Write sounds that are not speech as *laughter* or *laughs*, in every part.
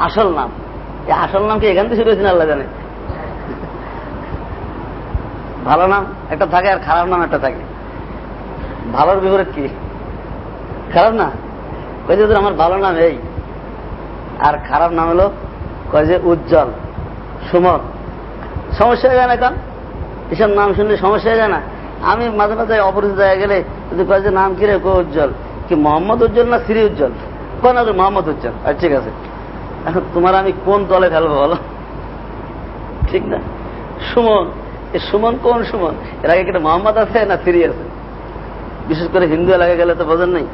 আসল নাম। এই আসল নাম কি এখান থেকে শুরু হয়েছে আল্লাহ জানে? ভালো নাম একটা থাকে আর খারাপ নাম একটা থাকে। ভালোর বিপরীত কি? খারাপ না? কই যে আমার ভালো নাম এই। আর খারাপ নাম হলো কয় যে উজ্জ্বল সুমন সমস্যা হয়ে যায় না কারণ এসব নাম শুনলে সমস্যা হয়ে যায় না? আমি মাঝে মাঝে অপরিচিত জায়গায় গেলে যদি কয় যে নাম কি রে? কো উজ্জ্বল? কি মোহাম্মদ উজ্জ্বল না শ্রী উজ্জ্বল? কোন মোহাম্মদ উজ্জ্বল? আর ঠিক আছে। এখন তোমার আমি কোন দলে ফেলব বলো? ঠিক না? সুমন এই সুমন কোন সুমন? এর আগে একটা মোহাম্মদ আছে না শ্রী আছে? বিশেষ করে হিন্দু এলাকায় গেলে তো বোঝেন নাই।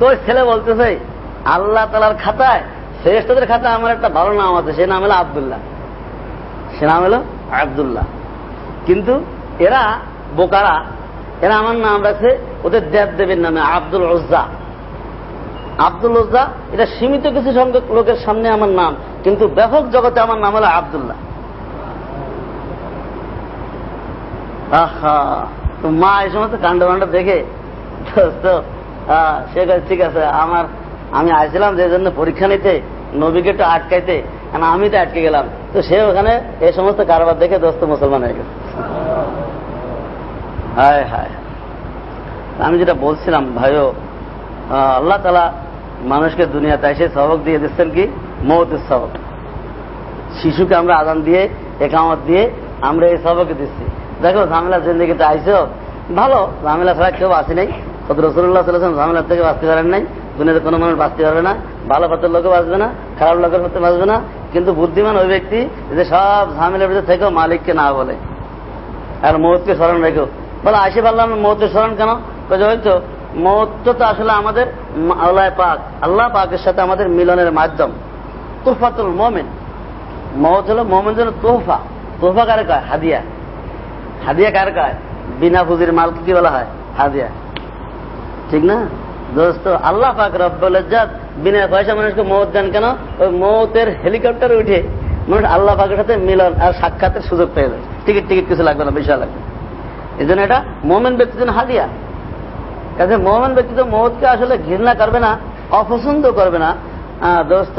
তো ছেলে বলতেছে, আল্লাহ তালার খাতায় শ্রেষ্ঠদের খাতায় আমার একটা ভালো নাম আছে, সে নাম হলো আবদুল্লাহ। সে নাম হলো আবদুল্লাহ। কিন্তু এরা, বোকারা, এরা আমার নাম রাখছে, ওদের দেব দেবীর নামে আব্দুল ওজ্জা আব্দুল ওজ্জা এটা সীমিত কিছু সংখ্যক লোকের সামনে আমার নাম, কিন্তু ব্যাপক জগতে আমার নাম হলো আবদুল্লাহ। আহা মা এই সমস্ত কাণ্ড কাণ্ড দেখে সে ঠিক আছে, আমার, আমি আসছিলাম যে জন্য পরীক্ষা নিতে, নবীকে একটু আটকাইতে কারণ আমি তো আটকে গেলাম? তো সে ওখানে এই সমস্ত কারবার দেখে দোস্ত মুসলমান হয়ে গেছে। হায় হায়। আমি যেটা বলছিলাম, ভাইও আল্লাহ তালা মানুষকে দুনিয়াতে এসে সবক দিয়ে দিচ্ছেন কি? মৌতের সবক। শিশুকে আমরা আদান দিয়ে, একামত দিয়ে আমরা এই সবকে দিচ্ছি। দেখো, ঝামেলা জিন্দগিতে আইসো ভালো, ঝামেলা ছাড়া কেউ আসি নাই। কত রসুল্লাহ সাল্লাম ঝামেলার থেকে বাঁচতে পারেন নাই। দুনিয়াতে কোনো মানুষ বাঁচতে পারবে না, ভালো পথের লোকও বাঁচবে না, খারাপ লোকের পথে বাঁচবে না। কিন্তু বুদ্ধিমান ওই ব্যক্তি যে সব ঝামেলার ভিতরে থেকেও মালিককে না বলে। আর মৌতকে স্মরণ রেখো। বলে আসি পারলাম মৌতের স্মরণ কেন? হয়তো মৌত তো আসলে আমাদের আল্লাহ পাক, আল্লাহ পাকের সাথে আমাদের মিলনের মাধ্যম। তোহফাতুল মোমেন। মৌত হলো মোমেন যেন তোহফা। তোহফা কারে কয়? হাদিয়া। হাদিয়া কার কয়? বিনা পুঁজির মালকে কি বলা হয়? হাদিয়া। ঠিক না? দোস্ত, আল্লাহ পাক রব্বুল ইজ্জাত বিনা পয়সা মানুষকে মৌত দেন কেন? ওই মৌতের হেলিকপ্টারে উঠে মানুষ আল্লাহ পাকের সাথে মিলন আর সাক্ষাতের সুযোগ পেয়ে যায়। টিকিট টিকিট কিছু লাগবে না বিষয় লাগবে। এই জন্য এটা মোমেন ব্যক্তির জন্য হাদিয়া। কাছে মোমেন ব্যক্তি তো মৌতকে আসলে ঘৃণা করবে না, অপছন্দ করবে না। দোস্ত,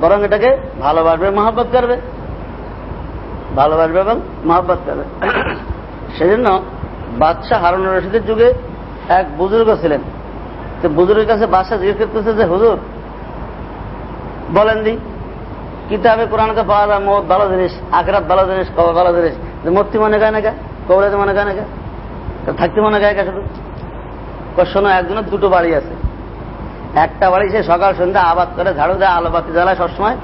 বরং এটাকে ভালোবাসবে, মহাব্বত করবে। ভালোবাসবে এবং মহাব্বত করবে। সেজন্য বাদশাহ হারুন রশিদের যুগে এক বুজুর্গ ছিলেন। তো বুজুর্গের কাছে বাদশাহ জিজ্ঞেস করতেছে যে, হুজুর, বলেন দি, কিতাবে, কোরআনকে পাওয়া যায় মত ভালো জিনিস, আখরাত ভালো জিনিস কবে ভালো জিনিস। মূর্তি মনে গায় না গা কবরাতে মনে গায় না গা থাকতে মনে গায় গা শুধু? শোনো একজনের দুটো বাড়ি আছে। একটা বাড়ি সে সকাল, সন্ধ্যা, আবাদ করে, ঝাড়ু দেয় আলোবাতি জ্বালায়, সবসময়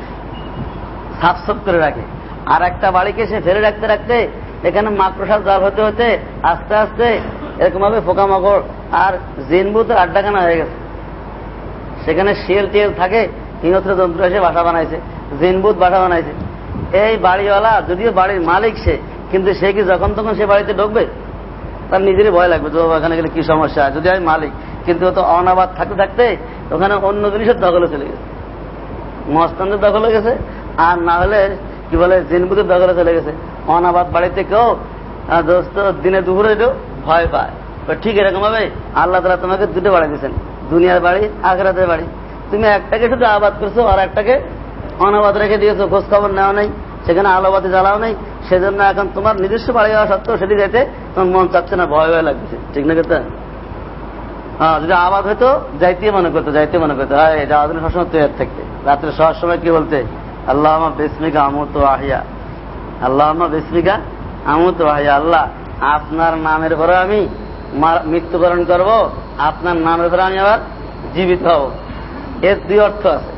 সাফ সাফ করে রাখে। আর একটা বাড়িকে সে ফেলে রাখতে রাখতে এখানে মাকড়সার জাল হতে হতে আস্তে আস্তে এরকম ভাবে পোকামাকড় আর জিনবুতের আড্ডাখানা হয়ে গেছে। সেখানে শিয়াল টিয়েল থাকে হিংস্র যন্ত্র এসে বাসা বানাইছে জিনবুত বাসা বানাইছে। এই বাড়িওয়ালা, যদিও বাড়ির মালিক সে, কিন্তু সে কি যখন তখন সে বাড়িতে ঢুকবে? তার নিজেরই ভয় লাগবে তো ওখানে গেলে কি সমস্যা? যদি আমি মালিক, কিন্তু তো অনাবাদ থাকতে থাকতে ওখানে অন্য জিনিসের দখলে চলে গেছে। মস্তানদের দখলে গেছে, আর না হলে, কি বলে, জিনবুদের দখলে চলে গেছে। অনাবাদ বাড়িতে কেউ দোস্ত, দিনে দুপুরে ভয় পায়। ঠিক এরকম ভাবে আল্লাহ তালা তোমাকে দুটো বাড়ি দিয়েছেন, দুনিয়ার বাড়ি, আখরাতের বাড়ি। তুমি একটাকে শুধু আবাদ করছ, আর একটাকে অনাবাদ রেখে দিয়েছ খোঁজ খবর নেওয়া নেই, সেখানে আলোবাতি জ্বালাও নেই। সেজন্য এখন তোমার নিজস্ব বাড়ি যাওয়া সত্ত্বেও সেটি যেতে তোমার মন চাচ্ছে না, ভয় ভয় লাগছে। ঠিক না কেতে হ্যাঁ যদি আবাদ হইতো যাইতে মনে করতো যাইতে মনে করতো। হ্যাঁ যাওয়ার জন্য সবসময় তৈরি থাকতে রাত্রে সবার সময় কি বলতে আল্লাহ আমার বেসমিকা আমত আহিয়া আল্লাহ আমার বেসমিকা আমত আহিয়া আল্লাহ, আপনার নামের পরে আমি মৃত্যুবরণ করব, আপনার নামের পরে আমি আবার জীবিত হব। এর দুই অর্থ আছে।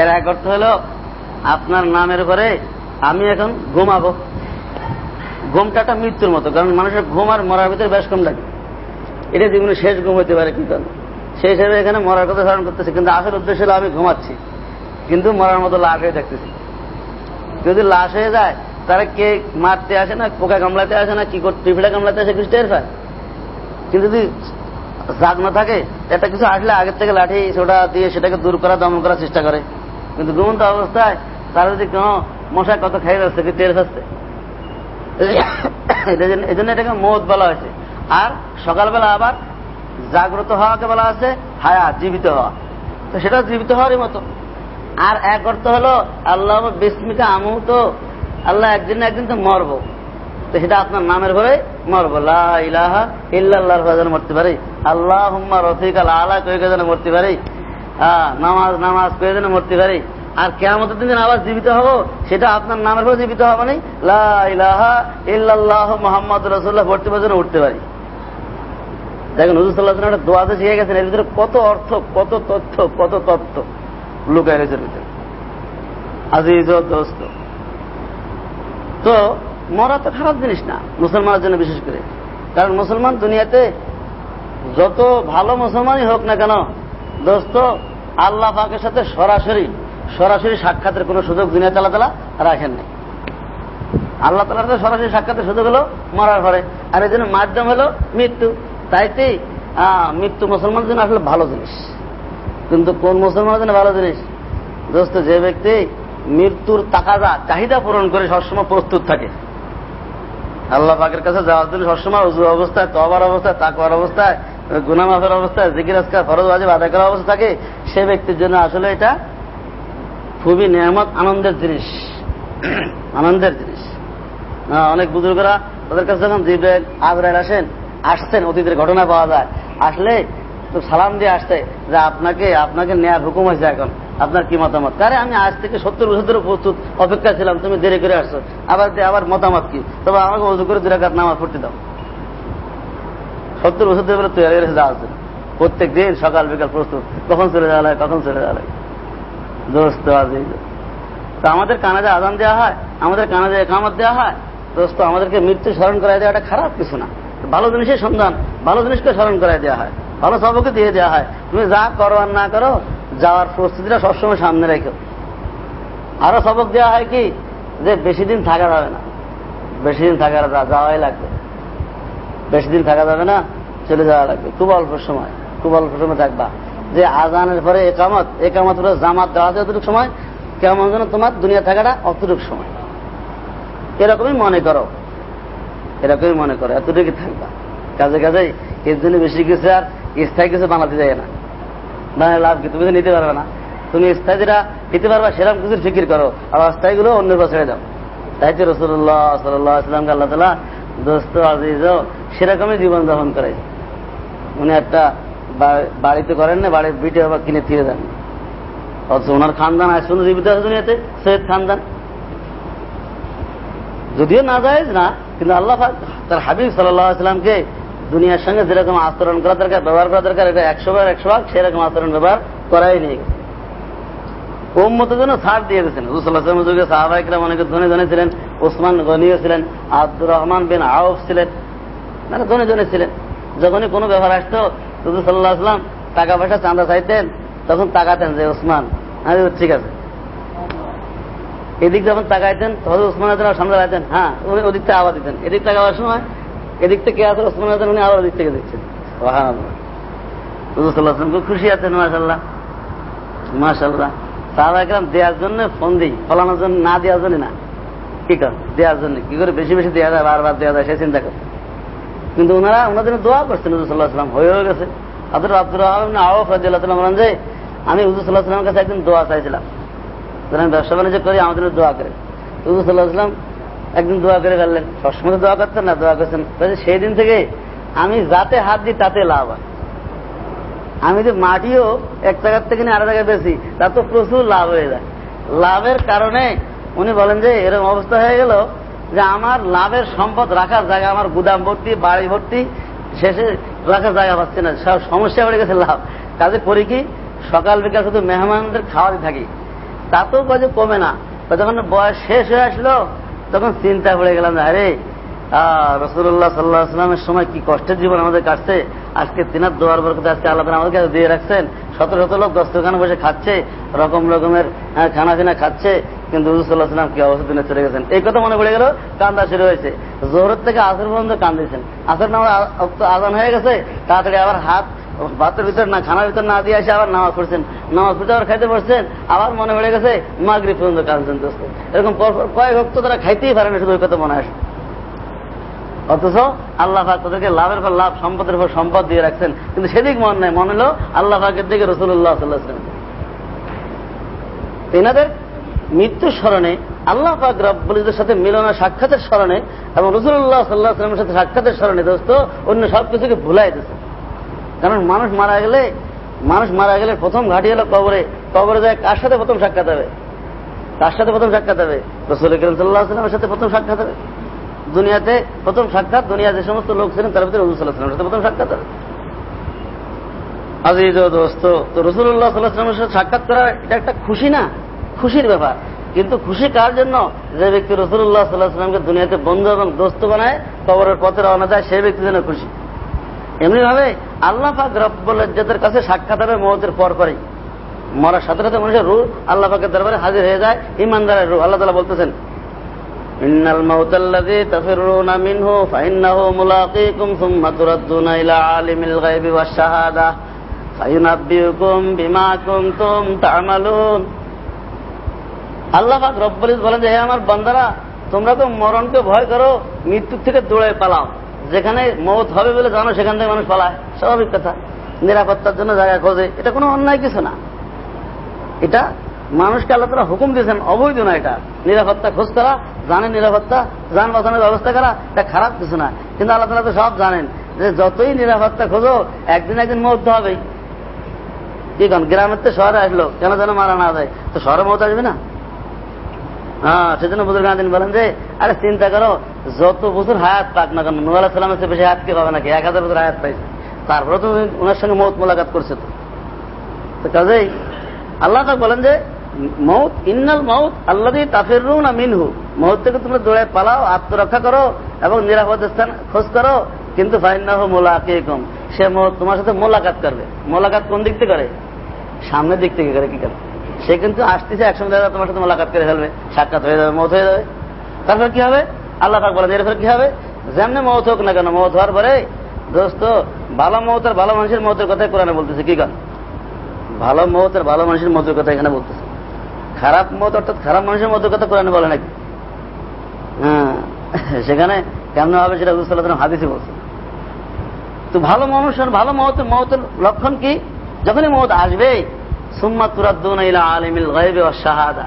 এর এক অর্থ হলো, আপনার নামের পরে আমি এখন ঘুমাবো। ঘুমটাটা মৃত্যুর মতো, কারণ মানুষের ঘুম আর মরার ভিতরে বেশ কম লাগে। এটা জীবনে শেষ ঘুম হইতে পারে কিন্তু সেই হিসেবে এখানে মরার কথা ধারণ করতেছে, কিন্তু আসল উদ্দেশ্য হলো আমি ঘুমাচ্ছি। কিন্তু মরার মতো লাশ হয়ে দেখতেছি যদি লাশ হয়ে যায় তারা কে মারতে আসে না, পোকা কামলাতে আসে না, কি করতে পিঁপড়া কামলাতে আসে, কিছু টের পায়? কিন্তু যদি জাগ না থাকে, একটা কিছু আসলে আগের থেকে লাঠি সোটা দিয়ে সেটাকে দূর করা, দমন করার চেষ্টা করে। কিন্তু ঘুমন্ত অবস্থায় তারা যদি কোনো মশা কত খাই যাচ্ছে কি টের পাচ্ছে এই জন্য এটাকে মত বলা হয়েছে। আর সকালবেলা আবার জাগ্রত হওয়াকে বলা আছে হায়া জীবিত হওয়া। তো সেটা জীবিত হওয়ারই মতো। আর এক অর্থ হলো আল্লাহ বিস্মিকা আমু তো আল্লাহ একদিন একদিন তো মরবো। তো সেটা আপনার নামের ঘরে মরবো। ইলাহা যেন মরতে পারি। আল্লাহ হুম্মা রফিক আল আলা কয়ে যেন মরতে পারি। হ্যাঁ, নামাজ নামাজ কয়ে যেন মরতে পারি। আর কেমতের দিন আবার জীবিত হব, সেটা আপনার নামের ঘরে জীবিত হব না লা ইলাহা ইল্লাল্লাহ মোহাম্মদ রসুল্লাহ ভর্তি পর্যন্ত উঠতে পারি। দেখেন হুজুর সাল্লাহ একটা দোয়াতে শিখে গেছেন, এর ভিতরে কত অর্থ, কত তথ্য, কত তত্ত্ব লুকায় রয়েছে ভিতরে। আজিজ দোস্ত। তো মরা তো খারাপ জিনিস না, মুসলমানের জন্য বিশেষ করে। কারণ মুসলমান দুনিয়াতে যত ভালো মুসলমানই হোক না কেন, দোস্ত, আল্লাহ পাকের সাথে সরাসরি সরাসরি সাক্ষাতের কোনো সুযোগ দুনিয়া তালা তালা রাখেন নাই। আল্লাহ তালার সাথে সরাসরি সাক্ষাতের সুযোগ হলো মরার পরে আর এই জন্য মাধ্যম হলো মৃত্যু। তাইতে মৃত্যু মুসলমানের জন্য আসলে ভালো জিনিস। কিন্তু কোন মুসলমানের জন্য ভালো জিনিস? দোস্ত, যে ব্যক্তি মৃত্যুর তাকাজা, চাহিদা পূরণ করে সবসময় প্রস্তুত থাকে। আল্লাহ পাকের কাছে যাওয়ার জন্য সবসময় উজু অবস্থায় তবার অবস্থায়, তাকওয়ার অবস্থায় গুনামাফের অবস্থায় আজকার ফরজ বাজে আদায় করার অবস্থা থাকে। সে ব্যক্তির জন্য আসলে এটা খুবই নিয়ামত, আনন্দের জিনিস। আনন্দের জিনিস। অনেক বুজুর্গরা তাদের কাছে যখন জিব্রাইল, আজরাইল আসেন আসছেন অতীতের ঘটনা পাওয়া যায়। আসলে তো সালাম দিয়ে আসতে, যে আপনাকে আপনাকে নেয়ার হুকুম হয়েছে এখন। আপনার কি মতামত? কারে আমি আজ থেকে সত্তর বছর ধরে প্রস্তুত অপেক্ষা ছিলাম, তুমি দেরি করে আসছো। আবার আবার মতামত কি? তবে আমাকে উজু করে দুরাকাত নামাজ পড়তে দাও। সত্তর বছর ধরে তৈরি করে যাওয়া প্রত্যেক দিন সকাল বিকাল প্রস্তুত। কখন চলে যাওয়া হয় কখন চলে যাওয়া হয় দোস্ত তো আমাদের কানাজে আদান দেওয়া হয়, আমাদের কানাজে একামত দেওয়া হয়। দোস্ত, আমাদেরকে মৃত্যু স্মরণ করাই দেওয়াটা খারাপ কিছু না। ভালো জিনিসের সন্ধান, ভালো জিনিসকে স্মরণ করাই দেওয়া হয়, ভালো সবকে দিয়ে দেওয়া হয়। তুমি যা করো আর না করো, যাওয়ার প্রস্তুতিটা সবসময় সামনে রেখো। আরও সবক দেওয়া হয় কি? যে বেশি দিন থাকা যাবে না। বেশি দিন থাকা যাওয়াই লাগবে। বেশি দিন থাকা যাবে না, চলে যাওয়া লাগবে। খুব অল্প সময়, খুব অল্প সময় থাকবা। যে আজানের পরে একামত একামত জামাত দেওয়া যতটুকু সময়, কেমন যেন তোমার দুনিয়া থাকাটা অতটুকু সময়। এরকমই মনে করো। এরকমই মনে করো এতটুকু থাকবা। কাজে কাজে এর জন্য বেশি কিছু আর স্থায়ী কিছু বানাতে যায় না। বানায় লাভ কি? তুমি নিতে পারবে না। তুমি স্থায়ী যেটা নিতে পারবা, সেরকম কিছু ফিকির করো। আর অস্থায়ী গুলো অন্যের ছেড়ে দাও। তাই তো রসুল্লাহ সাল্লাহ আসলামকে আল্লাহ তালা দোস্ত আজিজ সেরকমই জীবন যাপন করে উনি একটা বাড়িতে করেন না, বাড়ির বিটে আবার কিনে ফিরে দেন। অথচ ওনার খানদান আজ শুধু জীবিত আছে দুনিয়াতে, সৈয়দ খানদান। যদিও না যায় না, কিন্তু আল্লাহ তার হাবিব সাল্লামকে দুনিয়ার সঙ্গে যেরকম আচরণ করা দরকার, ব্যবহার করা দরকার, এটা একশো বার, একশো ভাগ সেরকম আচরণ ব্যবহার করাই নিয়ে গেছে ওম্মতের জন্য ছাড় দিয়ে দিয়েছেন। হুসুল্লাহাম যুগে সাহাবাহিকরা অনেকে ধনে ধনে ছিলেন, ওসমান গনিও ছিলেন, আব্দুর রহমান বিন আউফ ছিলেন মানে ধনে ধনে ছিলেন। যখনই কোনো ব্যাপার আসতো হুজুর সাল্লাহ আসলাম টাকা পয়সা চাঁদা চাইতেন, তখন তাকাতেন যে ওসমান। আমি ঠিক আছে। এদিক যখন তাকাইতেন, তখন ওসমান সামনে রাখতেন হ্যাঁ উনি ওদিক থেকে আবার দিতেন। এদিক তাকাবার সময় এদিক থেকে আছে ওসমান উনি আবার ওদিক থেকে দেখছেন খুব খুশি আছেন মাসাল্লাহ মাসাল্লাহ সাহাবা একরাম দেওয়ার জন্য ফোন দিই, ফলানোর জন্য না দেওয়ার জন্য না। কি কর? দেওয়ার জন্য। কি করে? বেশি বেশি দেওয়া যায়, বারবার দেওয়া যায়, সে চিন্তা করে। কিন্তু ওনারা ওনাদের দোয়া করছেন হুজুর সাল্লাহ সাল্লাম গেছে। আব্দুর আব্দুর রহমান আওফ রাজিয়াল্লাহ বলেন যে, আমি হুজুর সাল্লাহ সাল্লামের কাছে একদিন দোয়া চাইছিলাম। আমি ব্যবসা বাণিজ্য করি, আমাদের দোয়া করে হুজুর সাল্লাহ সাল্লাম একদিন দোয়া করে ফেললেন। সবসময় দোয়া করতেন না, দোয়া করছেন। সেই দিন থেকে আমি যাতে হাত দিই, তাতে লাভ হয়। আমি যে মাটিও এক জায়গার থেকে নিয়ে আরেক জায়গায় বেশি তার তো প্রচুর লাভ হয়ে যায়। লাভের কারণে উনি বলেন যে, এরকম অবস্থা হয়ে গেল যে আমার লাভের সম্পদ রাখার জায়গা, আমার গুদাম ভর্তি, বাড়ি ভর্তি, শেষে রাখার জায়গা পাচ্ছি না। সব সমস্যা হয়ে গেছে, লাভ। কাজে করি কি? সকাল বিকাল শুধু মেহমানদের খাওয়াতে থাকি। তাতেও কাজে কমে না। যখন বয়স শেষ হয়ে আসলো, তখন চিন্তা পড়ে গেলাম আরে রসুল্লাহ সাল্লাহ আসলামের সময় কি কষ্টের জীবন আমাদের কাটছে? আজকে তিনার দোয়ার বরকতে আজকে আল্লাহ আমাদের দিয়ে রাখছেন। শত শত লোক দস্তখানে বসে খাচ্ছে, রকম রকমের খানা পিনা খাচ্ছে, কিন্তু রুজুসাল্লাহ সাল্লাম কি অবস্থা দিনে চলে গেছেন? এই কথা মনে পড়ে গেল, কান্দা শুরু হয়েছে। জোহরের থেকে আসর পর্যন্ত কান্দিয়েছেন আসর নামাজ আজান হয়ে গেছে, তাড়াতাড়ি আবার হাত ভাতের ভিতর না, খানার ভিতর না দিয়ে আসে আবার নামাজ পড়ছেন। নামাজ পড়তে আবার খাইতে পড়ছেন আবার মনে পড়ে গেছে মাগরি পর্যন্ত কাঁদছেন দোস্ত। এরকম কয়েক ভক্ত তারা খাইতেই পারে না, শুধু ওই কথা মনে আসে। অথচ আল্লাহ পাক তাদেরকে লাভের পর লাভ, সম্পদের পর সম্পদ দিয়ে রাখছেন। কিন্তু সেদিক মন নাই, মনে হলো আল্লাহ পাকের দিকে রসুল্লাহ সাল্লাহ এনাদের মৃত্যুর স্মরণে আল্লাহ পাক রব্বুলদের সাথে মিলনের সাক্ষাতের স্মরণে এবং রসুল্লাহ সাল্লাহ সাল্লামের সাথে সাক্ষাতের স্মরণে দোস্ত, অন্য সব কিছুকে ভুলাই দিচ্ছে কারণ মানুষ মারা গেলে, মানুষ মারা গেলে প্রথম ঘাটি হলো কবরে। কবরে যায় কার সাথে প্রথম সাক্ষাৎ হবে? কার সাথে প্রথম সাক্ষাৎ হবে? রসুল সাল্লাহ সাল্লামের সাথে প্রথম সাক্ষাৎ হবে। দুনিয়াতে প্রথম সাক্ষাৎ দুনিয়া যে সমস্ত লোক ছিলেন তার ভিতরে রসুল সাল্লাহ সাথে প্রথম সাক্ষাৎ আজিজ দোস্ত, তো রসুল্লাহ সাল্লাহামের সাথে সাক্ষাৎ করা এটা একটা খুশি না? খুশির ব্যাপার। কিন্তু খুশি কার জন্য? যে ব্যক্তি রসুল্লাহ সাল্লাহামকে দুনিয়াতে বন্ধু এবং দোস্ত বানায়, কবরের পথে রওনা যায় সেই ব্যক্তি যেন খুশি। এমনি ভাবে আল্লাহ পাক রব্বুল ইজ্জতের কাছে সাক্ষাৎ হবে মহতের পর পরেই। মরার সাথে সাথে মানুষের রু আল্লাহ পাকের দরবারে হাজির হয়ে যায় ইমানদারের রু আল্লাহ তালা বলতেছেন কুনতুম তা'মালুন। আল্লাহ পাক বলেন যে, হে আমার বান্দারা, তোমরা তো মরণকে ভয় করো, মৃত্যুর থেকে দৌড়ে পালাও। যেখানে মৌত হবে বলে জানো, সেখান থেকে মানুষ পালায়। স্বাভাবিক কথা। নিরাপত্তার জন্য জায়গা খোঁজে। এটা কোনো অন্যায় কিছু না। এটা মানুষকে আল্লাহ তারা হুকুম দিয়েছেন, অবৈধ না এটা। নিরাপত্তা খোঁজ করা জানেন নিরাপত্তা, যান বাঁচানোর ব্যবস্থা করা, এটা খারাপ কিছু না। কিন্তু আল্লাহ তালা তো সব জানেন যে যতই নিরাপত্তা খোঁজো, একদিন একদিন মরতে হবেই। কি কারণ গ্রামের তো শহরে আসলো, কেন যেন মারা না যায়? তো শহরে মত আসবে না? হ্যাঁ সেজন্য বুজুর্গ দিন বলেন যে, আরে চিন্তা করো, যত বছর হায়াত পাক না কেন নুয়াল সালামের চেয়ে বেশি হায়াত কে পাবে নাকি? এক হাজার বছর হায়াত পাইছে। তারপরে তো ওনার সঙ্গে মৌত মোলাকাত করছে তো। কাজেই আল্লাহ বলেন যে মৌত ইন্নাল মৌত আল্লাহ তাফের না মিনহু। মৌত থেকে তোমরা দৌড়ায় পালাও, আত্মরক্ষা করো এবং নিরাপদ স্থান খোঁজ করো। কিন্তু ফাইন্নাহ মোলা কে কম সে মৌত তোমার সাথে মোলাকাত করবে। মোলাকাত কোন দিক থেকে করে? সামনের দিক থেকে করে, কি করে? সে কিন্তু আসতেছে একসঙ্গে তোমার সাথে মোলাকাত করে ফেলবে। সাক্ষাৎ হয়ে যাবে মত হয়ে যাবে। তারপর কি হবে? আল্লাহ পাক বলেন, এরপর কি হবে? যেমনি মত হোক না কেন মত হওয়ার পরে দোস্ত, ভালো মত আর ভালো মানুষের মতের কথাই কোরআনে বলতেছে, কি কারণ ভালো মত আর ভালো মানুষের মতের কথা এখানে বলতেছে। খারাপ মত, অর্থাৎ খারাপ মানুষের মতের কথা কোরআনে বলে নাকি? হ্যাঁ সেখানে কেমন হবে সেটা বুঝতে হাদিসে বলছে। তো ভালো মানুষ ভালো মত, মতের লক্ষণ কি? যখনই মত আসবে, সুম্মা তুরাদ্দুন ইলা আলিমিল গায়বে ওয়া শাহাদা।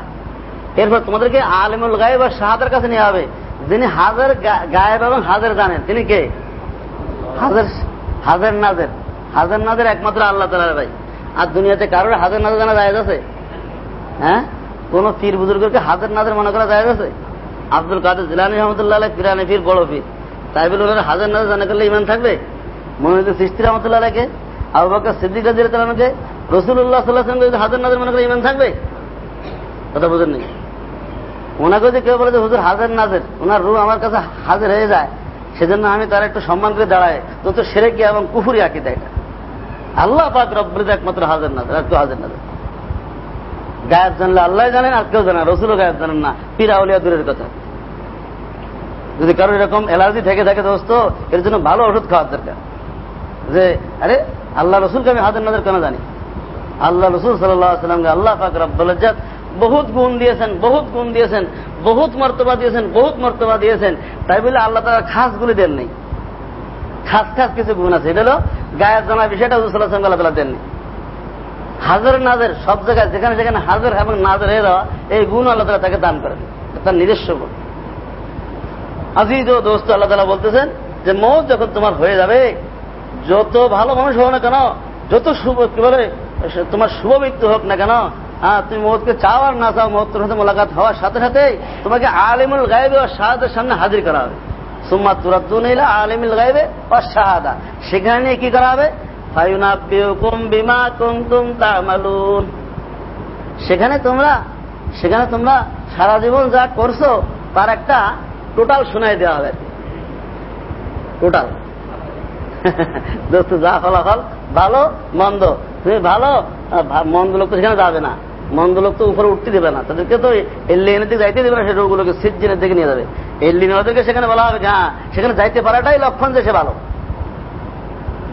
এরপর তোমাদেরকে আলিমুল গায়েব আর শাহাদার কাছে নিয়ে হবে যিনি হাজার গায়েব এবং হাজার জানেন, তিনি কে? হাজার হাজার নাজের। হাজার নাজের একমাত্র আল্লাহ তালার ভাই। আর দুনিয়াতে কারোর হাজার নাজের জানা যায় আছে? হ্যাঁ? কোন পীর বুজুর্গকে হাজার নাজের মনে করা যায় আছে আব্দুল কাদের জিলানি রহমতুল্লাহ পিরানি পীর, বড় পীর। তাই বলে ওনার হাজার নাজের জানা করলে ইমান থাকবে? মনোনীত সৃষ্টি রহমতুল্লাহ আলাইকে, আবু বকর সিদ্দিক রাজির তালামকে রসুল্লাহ সাল্লাহ যদি হাজার নাজের মনে করে ইমান থাকবে? কথা বুঝেন নেই? ওনাকে যদি কেউ বলে যে, হুজুর, হাজার নাজের, ওনার রু আমার কাছে হাজির হয়ে যায়, সেজন্য আমি তার একটু সম্মান করে দাঁড়ায় তো সেরে গিয়ে এবং কুফুরি আঁকি দেয় আল্লাহ পাক রব্বরিদ একমাত্র হাজার নাজের কেউ হাজার নাজের গায়েব জানলে আল্লাহ জানেন আর কেউ জানেন রসুলও গায়েব জানেন না। পিরাউলিয়া দূরের কথা। যদি কারও এরকম অ্যালার্জি থেকে থাকে দোস্ত, এর জন্য ভালো ওষুধ খাওয়ার দরকার। যে, আরে, আল্লাহ রসুলকে আমি হাজার নাজের কেন জানি? আল্লাহ রসুল সাল্লামকে আল্লাহ পাক রব্বুল বহুত গুণ দিয়েছেন, বহুত গুণ দিয়েছেন, বহুত মর্তবা দিয়েছেন, বহুত মর্তবা দিয়েছেন। তাই বলে আল্লাহ তারা খাস গুলি দেন নেই খাস খাস কিছু গুণ আছে। এটা হলো গায়ের জানা বিষয়টা হুজুর আল্লাহ তালা দেননি। হাজার নাজের সব জায়গায়, যেখানে যেখানে হাজার এবং নাজের যাওয়া এই গুণ আল্লাহ তালা তাকে দান করেন। তার নিজস্ব গুণ। আজিজ ও দোস্ত আল্লাহ তালা বলতেছেন যে, মৌত যখন তোমার হয়ে যাবে, যত ভালো মানুষ হোক না কেন, যত শুভ কি বলে তোমার শুভ মৃত্যু হোক না কেন হ্যাঁ তুমি মহৎকে চাও আর না চাও মহত্তর সাথে মোলাকাত হওয়ার সাথে সাথে তোমাকে আলিমুল গাইবে ও শাহাদের সামনে হাজির করা হবে। সুম্মা তুরাদ্দুন আলিমুল গাইবে ও শাহাদা। সেখানে কি করা হবে? সেখানে তোমরা সেখানে তোমরা সারা জীবন যা করছ, তার একটা টোটাল শোনাই দেওয়া হবে। টোটাল *laughs* দোস্ত, যা ফলাফল ভালো, মন্দ। তুমি ভালো মন্দ লোক তো সেখানে যাবে না। মন্দ লোক তো উপরে উঠতে দেবে না। তাদেরকে তো এই লেনের দিকে যাইতে দেবে না, সে রোগগুলোকে সিজিনের দিকে নিয়ে যাবে। এই লিন ওদেরকে সেখানে বলা হবে হ্যাঁ সেখানে যাইতে পারাটাই লক্ষণ যে সে ভালো।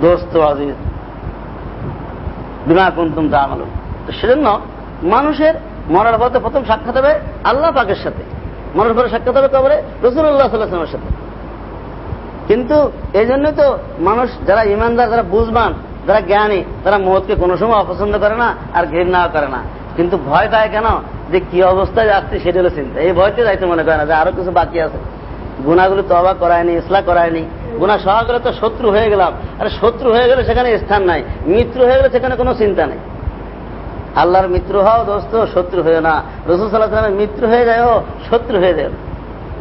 দোস্ত আজিজ বিমা কুন্তুম তা আমল তো সেজন্য মানুষের মরার পথে প্রথম সাক্ষাৎ হবে আল্লাহ পাকের সাথে। মরার পরে সাক্ষাৎ হবে কবরে? রসুল্লাহ সাল্লাহামের সাথে। কিন্তু এই জন্যই তো মানুষ যারা ইমানদার, যারা বুঝবান, যারা জ্ঞানী, তারা মহৎকে কোনো সময় অপছন্দ করে না আর ঘৃণাও করে না। কিন্তু ভয় পায় কেন? যে কি অবস্থায় যাচ্ছে সেটা হলো চিন্তা। এই ভয়তে যাইতে মনে করে না যে আরও কিছু বাকি আছে। গুণাগুলো তবা করায়নি ইসলা করায়নি। গুণা সহা করে তো শত্রু হয়ে গেলাম। আর শত্রু হয়ে গেলে সেখানে স্থান নাই। মিত্র হয়ে গেলে সেখানে কোনো চিন্তা নেই। আল্লাহর মিত্র হও দোস্ত, শত্রু হয়ে না। রসুল সাল্লাহ সাল্লামের মিত্র হয়ে যায় শত্রু হয়ে যায়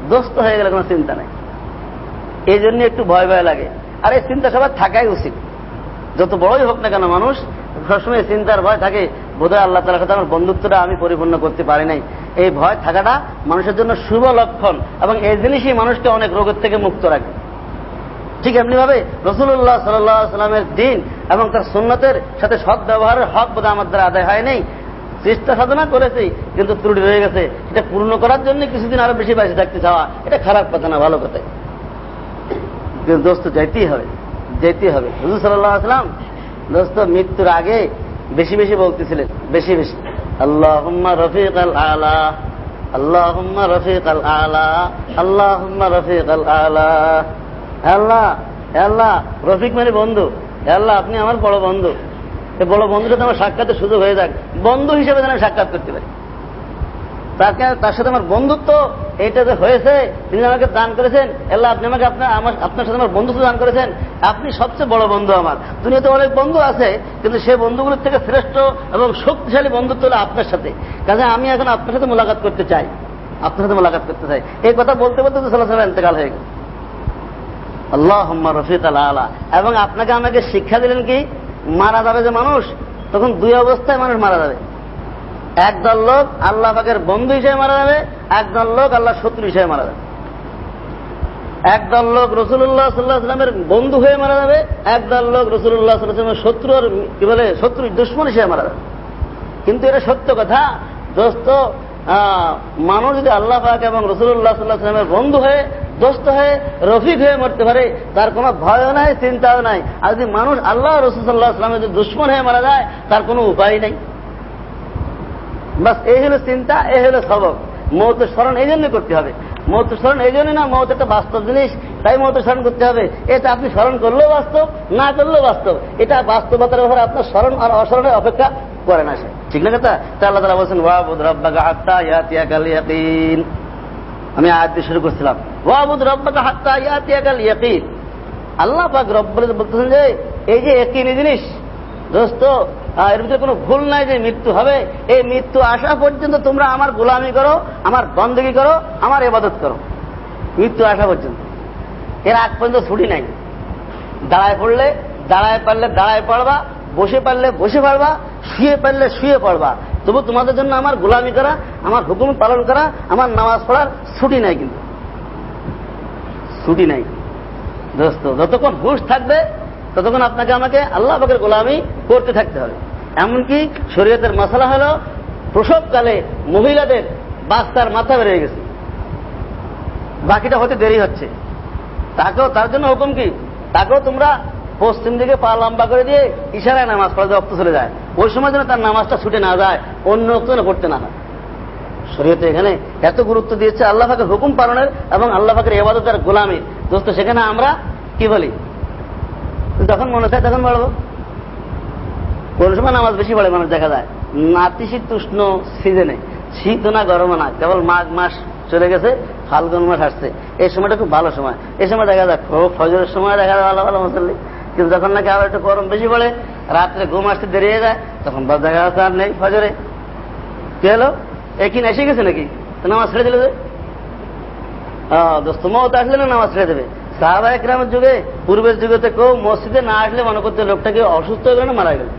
দোস্ত হয়ে গেলে কোনো চিন্তা নেই। এই জন্য একটু ভয় ভয় লাগে। আর এই চিন্তা সবার থাকাই উচিত। যত বড়ই হোক না কেন মানুষ, সবসময় চিন্তার ভয় থাকে, বোধহয় আল্লাহ তালার সাথে আমার বন্ধুত্বটা আমি পরিপূর্ণ করতে পারি নাই। এই ভয় থাকাটা মানুষের জন্য শুভ লক্ষণ এবং এই জিনিসই মানুষকে অনেক রোগের থেকে মুক্ত রাখে ঠিক এমনি ভাবে রসুল্লাহ সাল্লামের দিন এবং তার সুন্নতের সাথে সৎ ব্যবহারের হক বোধ আমার দ্বারা আদায় হয় নাই। চেষ্টা সাধনা করেছি, কিন্তু ত্রুটি রয়ে গেছে। এটা পূর্ণ করার জন্য কিছুদিন আরও বেশি বেশি থাকতে চাওয়া, এটা খারাপ কথা না, ভালো কিন্তু দোস্ত, যাইতেই হবে যেতেই হবে। হুজুর সাল্লাহ আসলাম দোস্ত, মৃত্যুর আগে বেশি বেশি বলতেছিলেন, বেশি বেশি। আল্লাহ রফিক আল আলা আল্লাহ রফিক আল আলা আল্লাহ রফিক আল আলা। আল্লাহ আল্লাহ, রফিক মানে বন্ধু। আল্লাহ, আপনি আমার বড় বন্ধু। বড় বন্ধুর সাথে আমার সাক্ষাতের সুযোগ হয়ে যাক। বন্ধু হিসেবে যেন সাক্ষাৎ করতে পারি। তাকে, তার সাথে আমার বন্ধুত্ব এটা যে হয়েছে, তিনি আমাকে দান করেছেন, আল্লাহ, আপনি আমাকে আপনার, আমার, আপনার সাথে আমার বন্ধুত্ব দান করেছেন। আপনি সবচেয়ে বড় বন্ধু আমার। দুনিয়াতে অনেক বন্ধু আছে, কিন্তু সে বন্ধুগুলোর থেকে শ্রেষ্ঠ এবং শক্তিশালী বন্ধুত্ব হলো আপনার সাথে। কাজে আমি এখন আপনার সাথে মোলাকাত করতে চাই। আপনার সাথে মোলাকাত করতে চাই। এই কথা বলতে বলতে তো সাল্লাহ সাল্লাম ইন্তেকাল হয়ে গেল। আল্লাহ রফিক আল্লাহ এবং আপনাকে আমাকে শিক্ষা দিলেন কি? মারা যাবে যে মানুষ, তখন দুই অবস্থায় মানুষ মারা যাবে। একদল লোক আল্লাহ পাকের বন্ধু হিসেবে মারা যাবে একদল লোক আল্লাহ শত্রু হিসেবে মারা যাবে। একদল লোক রসুল্লাহ সাল্লাহামের বন্ধু হয়ে মারা যাবে একদল লোক রসুল্লাহ সাল্লাহামের শত্রু আর কি বলে শত্রু দুশ্মন হিসেবে মারা যাবে। কিন্তু এটা সত্য কথা, দোস্ত মানুষ যদি আল্লাহ পাক এবং রসুল্লাহ সাল্লাহ সাল্লামের বন্ধু হয়ে দোস্ত হয়ে, রফিক হয়ে মরতে পারে, তার কোনো ভয়ও নাই, চিন্তাও নাই। আর যদি মানুষ আল্লাহ রসুল্লাহ আসলামের যদি দুশ্মন হয়ে মারা যায়, তার কোনো উপায় নেই। বাস, এই হলো চিন্তা, এই হলো সবক। মৌতের স্মরণ এই জন্য করতে হবে। মৌতের স্মরণ এই জন্য না, মৌত একটা বাস্তব জিনিস, তাই মৌতের স্মরণ করতে হবে। এটা আপনি স্মরণ করলেও বাস্তব, না করলেও বাস্তব। এটা বাস্তবতার ব্যাপারে আপনার স্মরণ আর অস্মরণের অপেক্ষা করে না সে। ঠিক না কথা? তা আল্লাহ তালা বলছেন, ওয়াবুদ রব্বাকা হাত্তা ইয়াতিয়া কাল ইয়াকিন। আমি আয়াত শুরু করছিলাম। আল্লাহ পাক রব্বুল বলতেছেন যে, এই যে একই জিনিস, দোস্ত এর ভিতরে কোনো ভুল নাই যে মৃত্যু হবে। এই মৃত্যু আসা পর্যন্ত তোমরা আমার গোলামি করো, আমার বন্দগি করো, আমার এবাদত করো। মৃত্যু আসা পর্যন্ত। এর আগ পর্যন্ত ছুটি নাই। দাঁড়ায় পড়লে, দাঁড়ায় পারলে দাঁড়ায় পড়বা, বসে পারলে বসে পারবা, শুয়ে পারলে শুয়ে পড়বা। তবু তোমাদের জন্য আমার গোলামি করা, আমার হুকুম পালন করা, আমার নামাজ পড়ার ছুটি নাই কিন্তু। ছুটি নাই। দোস্ত, যতক্ষণ হুশ থাকবে, ততক্ষণ আপনাকে আমাকে আল্লাহ পাকের গোলামি করতে থাকতে হবে। এমনকি শরীয়তের মশলা হল, প্রসবকালে মহিলাদের বাচ্চার মাথা বেড়ে গেছে। বাকিটা হতে দেরি হচ্ছে। তাকেও তার জন্য হুকুম কি? তাকেও তোমরা পশ্চিম দিকে পা লম্বা করে দিয়ে ইশারায় নামাজ পড়া রক্ত চলে যায়। ওই সময় যেন তার নামাজটা ছুটে না যায়, অন্য রক্ত যেন পড়তে না হয়। শরীয়তে এখানে এত গুরুত্ব দিয়েছে, আল্লাহ পাকের হুকুম পালনের এবং আল্লাহ পাকের এবাদতের গোলামির দোস্ত, সেখানে আমরা কি বলি? যখন মনে চায় তখন বাড়বো কোন সময় নামাজ বেশি পড়ে, মানুষ দেখা যায়। নাতিশীতোষ্ণ সিজনে, শীত না, গরম না, কেবল মাঘ মাস চলে গেছে, ফাল্গুন মাস আসছে। এই সময়টা খুব ভালো সময়। এই সময় দেখা যায় ফজরের সময় দেখা যায় ভালো ভালো মুসল্লি। কিন্তু যখন নাকি আবার একটু গরম বেশি পড়ে, রাত্রে ঘুম আসতে দেরি হয়ে যায়, তখন বা দেখা যাচ্ছে আর নেই ফজরে। কি হলো? একই এসে গেছে নাকি? নামাজ ছেড়ে দিলে দোস্ত মত আসলে না নামাজ ছেড়ে দেবে? সাহাবা একরামের যুগে, পূর্বের যুগে তো কেউ মসজিদে না আসলে মনে করতে লোকটাকে অসুস্থ হয়ে গেল না মারা গেল?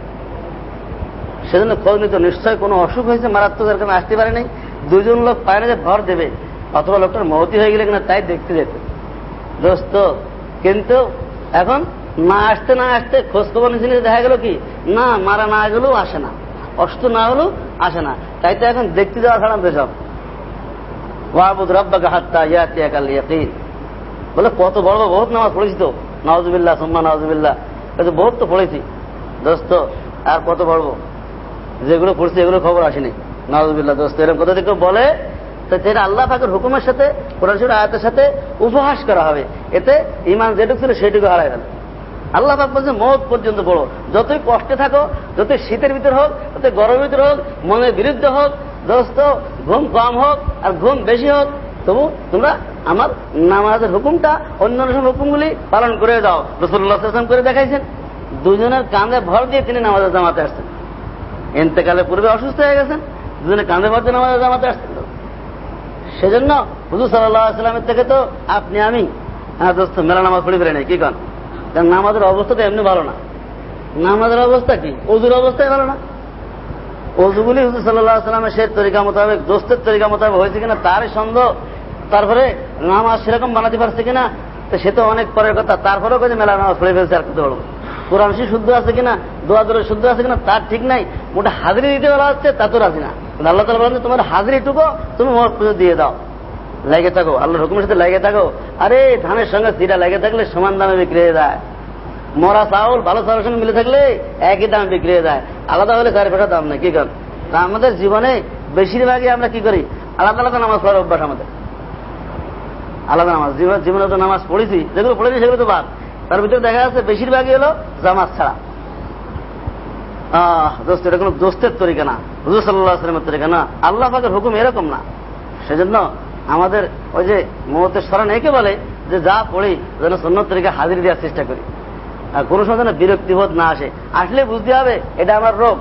সেজন্য খোঁজ নিত নিশ্চয় কোনো অসুখ হয়েছে, মারাত্মক এরকম আসতে পারে নাই। দুজন লোক পায় না যে ভর দেবে, অথবা লোকটার মহতি হয়ে গেলে কিনা তাই দেখতে যেত। দোস্ত, কিন্তু এখন না আসতে না আসতে খোঁজ খবর নিয়ে দেখা গেল কি? না, মারা না গেলেও আসে না। অসুস্থ না হলেও আসে না। তাই তো এখন দেখতে যাওয়া ছাড়া বেসব ওয়াবুদ রব্বাকে হাত্তা ইয়াতিয়া কাল ইয়াকিন বলে, কত বড় বহুত নামাজ পড়েছি তো। নওয়াজুবিল্লাহ সুম্মা নওয়াজুবিল্লাহ বহুত তো পড়েছি। দোস্ত, আর কত পড়ব? যেগুলো পড়ছি এগুলো খবর আসেনি। নওয়াজুবিল্লাহ দোস্ত, এরকম কথা থেকে বলে যেটা আল্লাহ পাকের হুকুমের সাথে, কোরআন আয়াতের সাথে উপহাস করা হবে। এতে ইমান যেটুকু ছিল সেটুকু হারাই গেল। আল্লাহ পাক বলছে মত পর্যন্ত পড়ো যতই কষ্টে থাকো, যতই শীতের ভিতর হোক, যতই গরমের ভিতর হোক, মনের বিরুদ্ধে হোক, দোস্ত, ঘুম কম হোক আর ঘুম বেশি হোক, তবু তোমরা আমার নামাজের হুকুমটা, অন্যান্য সব হুকুমগুলি পালন করে দাও রসুল্লাহ করে দেখাইছেন, দুজনের কাঁধে ভর দিয়ে তিনি নামাজের জামাতে আসছেন। এতেকালের পূর্বে অসুস্থ হয়ে গেছেন, দুজনে কাঁধে ভর দিয়ে নামাজের জামাতে আসছেন। সেজন্য হুজুর সাল্লাহ আসলামের থেকে তো আপনি আমি হ্যাঁ দোস্ত, মেলা নামাজ পড়ে ফেলে নেই, কি কন? কারণ নামাজের অবস্থা তো এমনি ভালো না। নামাজের অবস্থা কি? অজুর অবস্থাই ভালো না। অজুগুলি হুজুর সাল্লাহ আসলামের সে তরিকা মোতাবেক, দোস্তের তরিকা মোতাবেক হয়েছে কিনা, তারই সন্দেহ তারপরে নামাজ সেরকম বানাতে পারছে কিনা, তো সে তো অনেক পরের কথা। তারপরেও কাজে মেলা নামাজ পড়ে ফেলছে আর কত বলব কোরআন শি শুদ্ধ আছে কিনা, দোয়া দোয়া শুদ্ধ আছে কিনা, তার ঠিক নাই। মোটা হাজিরি দিতে বলা হচ্ছে, তা তো রাজি না। আল্লাহ তালা বলেন তোমার হাজিরি টুকো তুমি মত পুজো দিয়ে দাও। লেগে থাকো আল্লাহ হুকুমের সাথে লেগে থাকো। আরে, ধানের সঙ্গে সিটা লেগে থাকলে সমান দামে বিক্রি হয়ে যায়। মরা চাউল, ভালো চাউলের সঙ্গে মিলে থাকলে একই দামে বিক্রি হয়ে যায়। আলাদা হলে চার পেটা দাম নেই, কি কর? তা আমাদের জীবনে বেশিরভাগই আমরা কি করি? আলাদা আলাদা নামাজ পড়ার অভ্যাস আমাদের। আলাদা নামাজ, জীবন তো নামাজ পড়েছি, যেগুলো পড়েছি সেগুলো তো বাদ। তার ভিতরে দেখা যাচ্ছে বেশিরভাগই হলো জামাজ ছাড়া। এটা কোনো দোস্তের তরিকা না। হুজুর সাল্লাহ আসলামের তরিকা না। আল্লাহ পাকের হুকুম এরকম না। সেজন্য আমাদের ওই যে মমতের স্মরণ একে বলে যে যা পড়ি, যেন সন্ন্যত তরিকা হাজির দেওয়ার চেষ্টা করি। আর কোনো সময় যেন বিরক্তিবোধ না আসে। আসলে বুঝতে হবে, এটা আমার রোগ।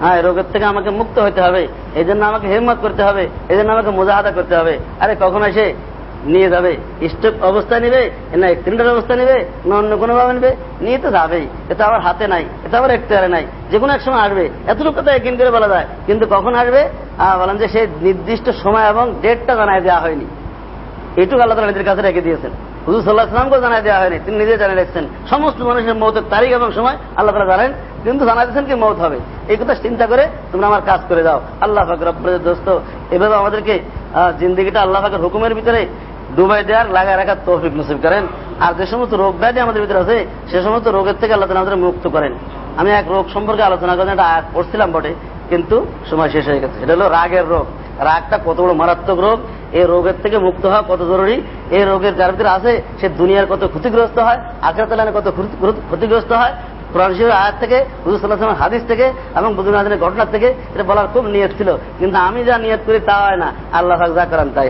হ্যাঁ রোগের থেকে আমাকে মুক্ত হতে হবে। এই জন্য আমাকে হেমত করতে হবে। এই জন্য আমাকে মোজাহাদা করতে হবে। আরে, কখন এসে নিয়ে যাবে। স্টোক অবস্থা নিবে, না এক্সিডেন্টের অবস্থা নিবে, না অন্য কোনো ভাবে নিবে, নিয়ে তো যাবেই। এটা আমার হাতে নাই এটা আমার একটারে নাই। যে কোনো এক সময় আসবে। এতটুকু কথা একদিন করে বলা যায়। কিন্তু কখন আসবে? বলেন যে সেই নির্দিষ্ট সময় এবং ডেটটা জানাই দেওয়া হয়নি। এটুকু আল্লাহ তালা নিজের কাছে রেখে দিয়েছেন। হুজুর সাল্লাহ ইসলামকে জানাই দেওয়া হয়নি। তিনি নিজে জানিয়ে রেখেছেন। সমস্ত মানুষের মৌতের তারিখ এবং সময় আল্লাহ তালা জানেন। কিন্তু জানা দিচ্ছেন কি মৌত হবে। এই কথা চিন্তা করে তোমরা আমার কাজ করে দাও আল্লাহ ফাকর দোস্ত, এভাবে আমাদেরকে জিন্দিগিটা আল্লাহ ফাকর হুকুমের ভিতরে ডুবাই দেওয়ার লাগায় রাখার তৌফিক নসিব করেন। আর যে সমস্ত রোগ ব্যাধি আমাদের ভিতরে আছে, সে সমস্ত রোগের থেকে আল্লাহ আমাদের মুক্ত করেন। আমি এক রোগ সম্পর্কে আলোচনা করেন এটা পড়ছিলাম বটে, কিন্তু সময় শেষ হয়ে গেছে। এটা হলো রাগের রোগ। রাগটা কত বড় মারাত্মক রোগ, এই রোগের থেকে মুক্ত হওয়া কত জরুরি, এই রোগের যার ভিতরে আছে, সে দুনিয়ার কত ক্ষতিগ্রস্ত হয় আখের তালানে কত ক্ষতিগ্রস্ত হয়, কোরআন শিবের আয়াত থেকে, হুজুর হাদিস থেকে এবং বুজুর ঘটনা থেকে, এটা বলার খুব নিয়ত ছিল। কিন্তু আমি যা নিয়ত করি তা হয় না। আল্লাহ যা করেন তাই